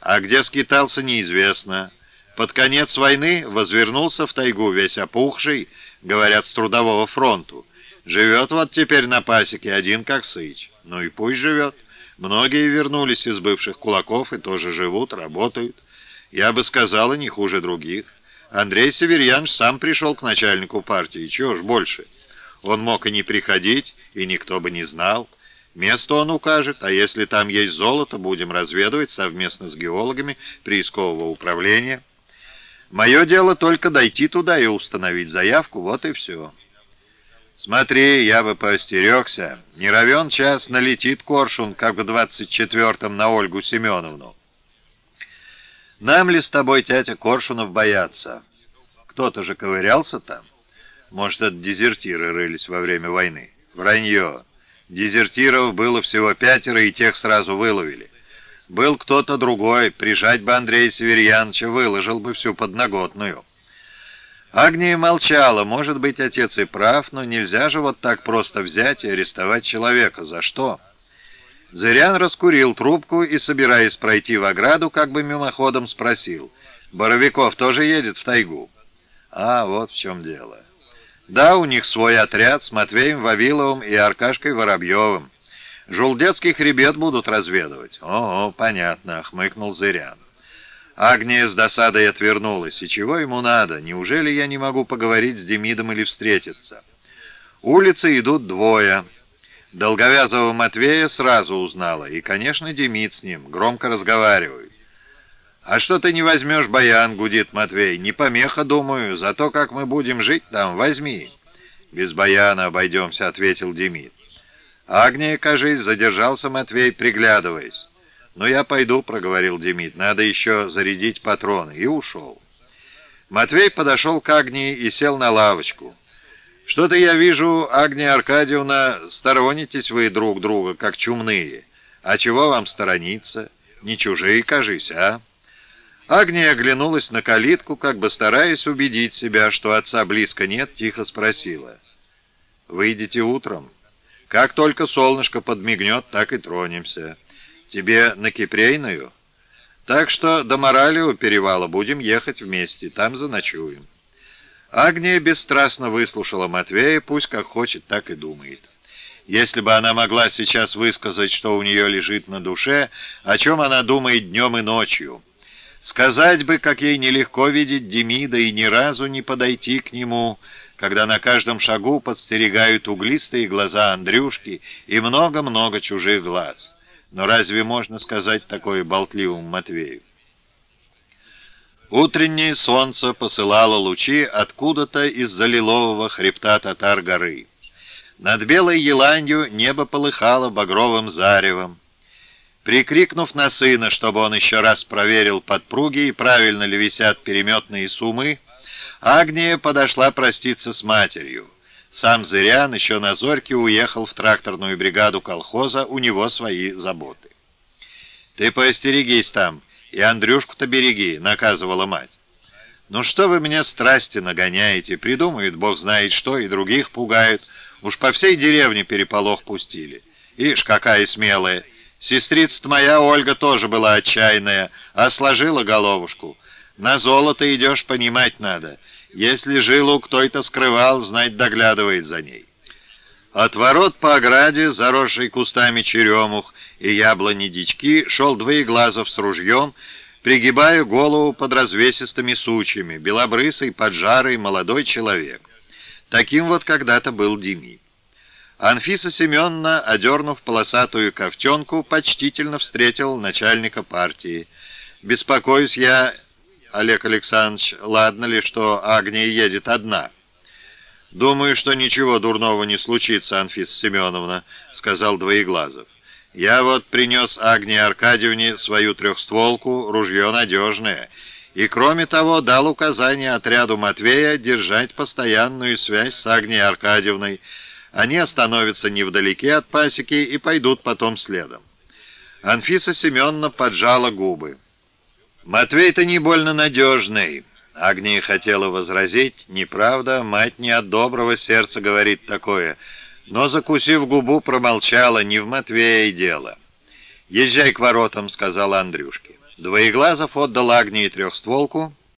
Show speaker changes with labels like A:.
A: а где скитался, неизвестно. Под конец войны возвернулся в тайгу весь опухший, говорят, с трудового фронту. Живет вот теперь на пасеке один как сыч. Ну и пусть живет. Многие вернулись из бывших кулаков и тоже живут, работают. Я бы сказала, не хуже других. Андрей Северьянович сам пришел к начальнику партии, чего ж больше. Он мог и не приходить, и никто бы не знал. Место он укажет, а если там есть золото, будем разведывать совместно с геологами приискового управления. Мое дело только дойти туда и установить заявку, вот и все. Смотри, я бы поостерегся. Не равен час налетит коршун, как в двадцать четвертом на Ольгу Семеновну. Нам ли с тобой, тятя, коршунов бояться? Кто-то же ковырялся там. Может, это дезертиры рылись во время войны. Вранье. Дезертиров было всего пятеро, и тех сразу выловили. Был кто-то другой, прижать бы Андрея Северьяновича, выложил бы всю подноготную. Агния молчала. Может быть, отец и прав, но нельзя же вот так просто взять и арестовать человека. За что? Зырян раскурил трубку и, собираясь пройти в ограду, как бы мимоходом спросил. «Боровиков тоже едет в тайгу?» «А, вот в чем дело». Да, у них свой отряд с Матвеем Вавиловым и Аркашкой Воробьевым. Жулдетский хребет будут разведывать. О, понятно, хмыкнул Зырян. Агния с досадой отвернулась. И чего ему надо? Неужели я не могу поговорить с Демидом или встретиться? Улицы идут двое. Долговязого Матвея сразу узнала. И, конечно, Демид с ним. Громко разговаривают. «А что ты не возьмешь баян?» — гудит Матвей. «Не помеха, думаю. Зато как мы будем жить там, возьми». «Без баяна обойдемся», — ответил Демид. «Агния, кажись, задержался Матвей, приглядываясь». «Ну, я пойду», — проговорил Демид. «Надо еще зарядить патроны». И ушел. Матвей подошел к Агнии и сел на лавочку. «Что-то я вижу, Агния Аркадьевна, сторонитесь вы друг друга, как чумные. А чего вам сторониться? Не чужие, кажись, а?» Агния оглянулась на калитку, как бы стараясь убедить себя, что отца близко нет, тихо спросила. «Выйдете утром? Как только солнышко подмигнет, так и тронемся. Тебе на Кипрейную? Так что до морали у перевала будем ехать вместе, там заночуем». Агния бесстрастно выслушала Матвея, пусть как хочет, так и думает. Если бы она могла сейчас высказать, что у нее лежит на душе, о чем она думает днем и ночью – Сказать бы, как ей нелегко видеть Демида и ни разу не подойти к нему, когда на каждом шагу подстерегают углистые глаза Андрюшки и много-много чужих глаз. Но разве можно сказать такое болтливому Матвею? Утреннее солнце посылало лучи откуда-то из-за лилового хребта Татар-горы. Над белой еланью небо полыхало багровым заревом. Прикрикнув на сына, чтобы он еще раз проверил подпруги и правильно ли висят переметные сумы, Агния подошла проститься с матерью. Сам Зырян еще на зорьке уехал в тракторную бригаду колхоза, у него свои заботы. «Ты поостерегись там, и Андрюшку-то береги», — наказывала мать. «Ну что вы мне страсти нагоняете? Придумают, бог знает что, и других пугают. Уж по всей деревне переполох пустили. Ишь, какая смелая!» Сестрица моя Ольга тоже была отчаянная, а сложила головушку. На золото идешь, понимать надо. Если жилу кто-то скрывал, знать доглядывает за ней. От ворот по ограде, заросшей кустами черемух и яблони-дички, шел двоеглазов с ружьем, пригибая голову под развесистыми сучьями, белобрысый, поджарый, молодой человек. Таким вот когда-то был Демид. Анфиса Семеновна, одернув полосатую ковтенку, почтительно встретил начальника партии. «Беспокоюсь я, Олег Александрович, ладно ли, что Агния едет одна?» «Думаю, что ничего дурного не случится, Анфиса Семеновна», — сказал Двоеглазов. «Я вот принес Агнии Аркадьевне свою трехстволку, ружье надежное, и, кроме того, дал указание отряду Матвея держать постоянную связь с Агнией Аркадьевной, они остановятся невдалеке от пасеки и пойдут потом следом. Анфиса Семеновна поджала губы. «Матвей-то не больно надежный». Агния хотела возразить, неправда, мать не от доброго сердца говорит такое, но, закусив губу, промолчала, не в Матвее дело. «Езжай к воротам», — сказала Андрюшке. Двоеглазов отдал Агнии трехстволку,